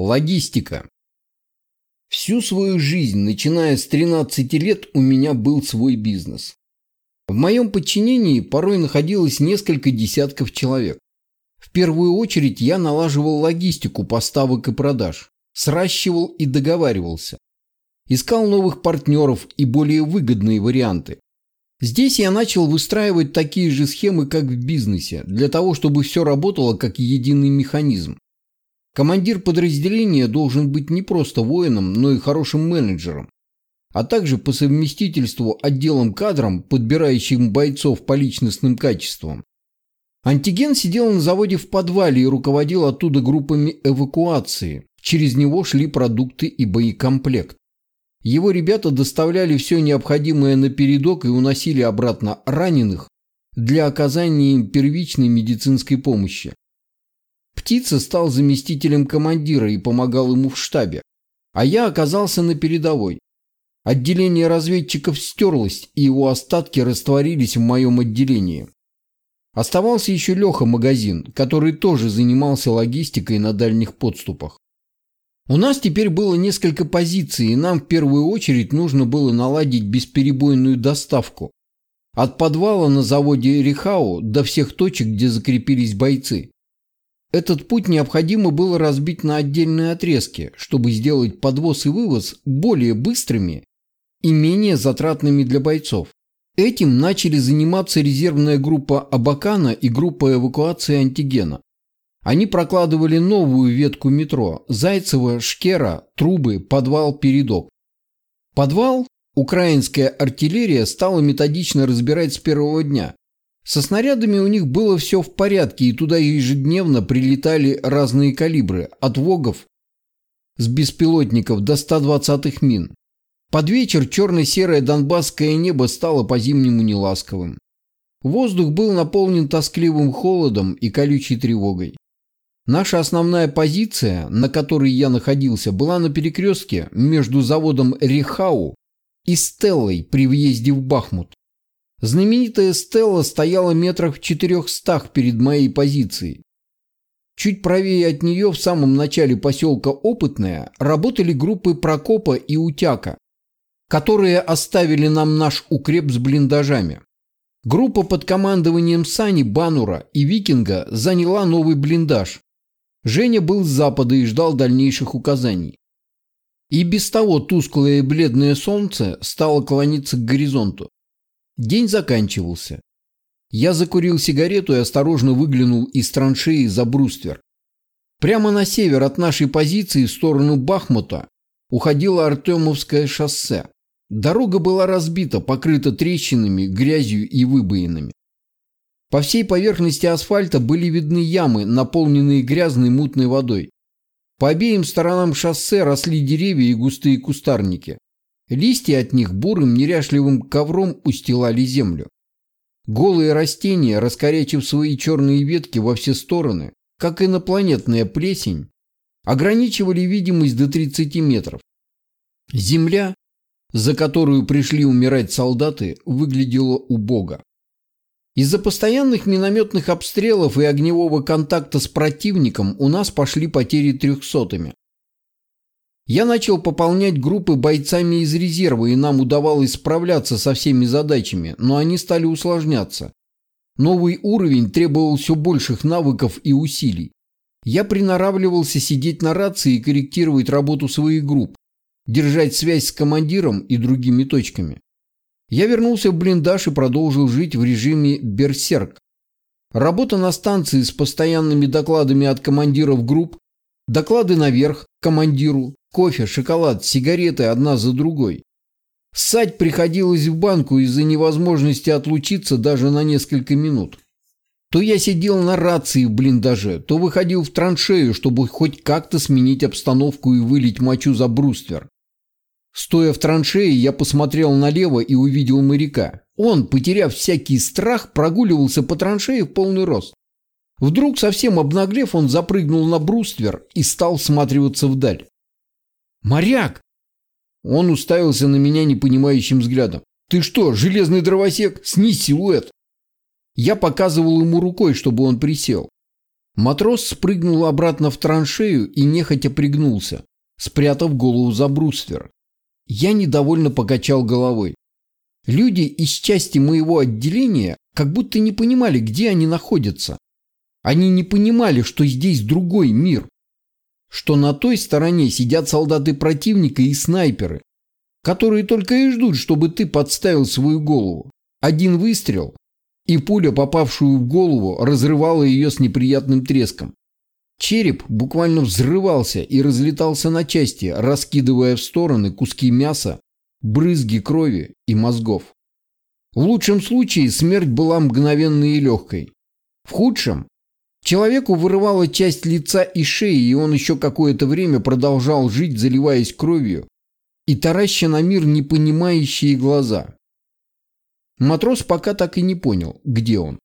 Логистика. Всю свою жизнь, начиная с 13 лет, у меня был свой бизнес. В моем подчинении порой находилось несколько десятков человек. В первую очередь я налаживал логистику поставок и продаж, сращивал и договаривался. Искал новых партнеров и более выгодные варианты. Здесь я начал выстраивать такие же схемы, как в бизнесе, для того, чтобы все работало как единый механизм. Командир подразделения должен быть не просто воином, но и хорошим менеджером, а также по совместительству отделом кадром, подбирающим бойцов по личностным качествам. Антиген сидел на заводе в подвале и руководил оттуда группами эвакуации. Через него шли продукты и боекомплект. Его ребята доставляли все необходимое на передок и уносили обратно раненых для оказания им первичной медицинской помощи. Птица стал заместителем командира и помогал ему в штабе, а я оказался на передовой. Отделение разведчиков стерлось, и его остатки растворились в моем отделении. Оставался еще Леха Магазин, который тоже занимался логистикой на дальних подступах. У нас теперь было несколько позиций, и нам в первую очередь нужно было наладить бесперебойную доставку. От подвала на заводе Рихау до всех точек, где закрепились бойцы. Этот путь необходимо было разбить на отдельные отрезки, чтобы сделать подвоз и вывоз более быстрыми и менее затратными для бойцов. Этим начали заниматься резервная группа Абакана и группа эвакуации антигена. Они прокладывали новую ветку метро – Зайцево, Шкера, Трубы, Подвал, Передок. Подвал украинская артиллерия стала методично разбирать с первого дня, со снарядами у них было все в порядке, и туда ежедневно прилетали разные калибры, от ВОГов с беспилотников до 120-х мин. Под вечер черно-серое донбасское небо стало по-зимнему неласковым. Воздух был наполнен тоскливым холодом и колючей тревогой. Наша основная позиция, на которой я находился, была на перекрестке между заводом Рехау и Стеллой при въезде в Бахмут. Знаменитая стела стояла метрах в четырехстах перед моей позицией. Чуть правее от нее, в самом начале поселка Опытная, работали группы Прокопа и Утяка, которые оставили нам наш укреп с блиндажами. Группа под командованием Сани, Банура и Викинга заняла новый блиндаж. Женя был с запада и ждал дальнейших указаний. И без того тусклое и бледное солнце стало клониться к горизонту. День заканчивался. Я закурил сигарету и осторожно выглянул из траншеи за бруствер. Прямо на север от нашей позиции в сторону Бахмута уходило Артемовское шоссе. Дорога была разбита, покрыта трещинами, грязью и выбоинами. По всей поверхности асфальта были видны ямы, наполненные грязной мутной водой. По обеим сторонам шоссе росли деревья и густые кустарники. Листья от них бурым неряшливым ковром устилали землю. Голые растения, раскорячив свои черные ветки во все стороны, как инопланетная плесень, ограничивали видимость до 30 метров. Земля, за которую пришли умирать солдаты, выглядела убого. Из-за постоянных минометных обстрелов и огневого контакта с противником у нас пошли потери трехсотыми. Я начал пополнять группы бойцами из резерва, и нам удавалось справляться со всеми задачами, но они стали усложняться. Новый уровень требовал все больших навыков и усилий. Я приноравливался сидеть на рации и корректировать работу своих групп, держать связь с командиром и другими точками. Я вернулся в блиндаж и продолжил жить в режиме «берсерк». Работа на станции с постоянными докладами от командиров групп, доклады наверх, командиру, Кофе, шоколад, сигареты одна за другой. Ссать приходилось в банку из-за невозможности отлучиться даже на несколько минут. То я сидел на рации в блиндаже, то выходил в траншею, чтобы хоть как-то сменить обстановку и вылить мочу за бруствер. Стоя в траншее, я посмотрел налево и увидел моряка. Он, потеряв всякий страх, прогуливался по траншее в полный рост. Вдруг, совсем обнаглев, он запрыгнул на бруствер и стал всматриваться вдаль. «Моряк!» Он уставился на меня непонимающим взглядом. «Ты что, железный дровосек? Снизь силуэт!» Я показывал ему рукой, чтобы он присел. Матрос спрыгнул обратно в траншею и нехотя пригнулся, спрятав голову за бруствер. Я недовольно покачал головой. Люди из части моего отделения как будто не понимали, где они находятся. Они не понимали, что здесь другой мир. Что на той стороне сидят солдаты противника и снайперы, которые только и ждут, чтобы ты подставил свою голову. Один выстрел, и пуля, попавшую в голову, разрывала ее с неприятным треском. Череп буквально взрывался и разлетался на части, раскидывая в стороны куски мяса, брызги крови и мозгов. В лучшем случае смерть была мгновенной и легкой. В худшем человеку вырывала часть лица и шеи, и он еще какое-то время продолжал жить, заливаясь кровью и тараща на мир непонимающие глаза. Матрос пока так и не понял, где он.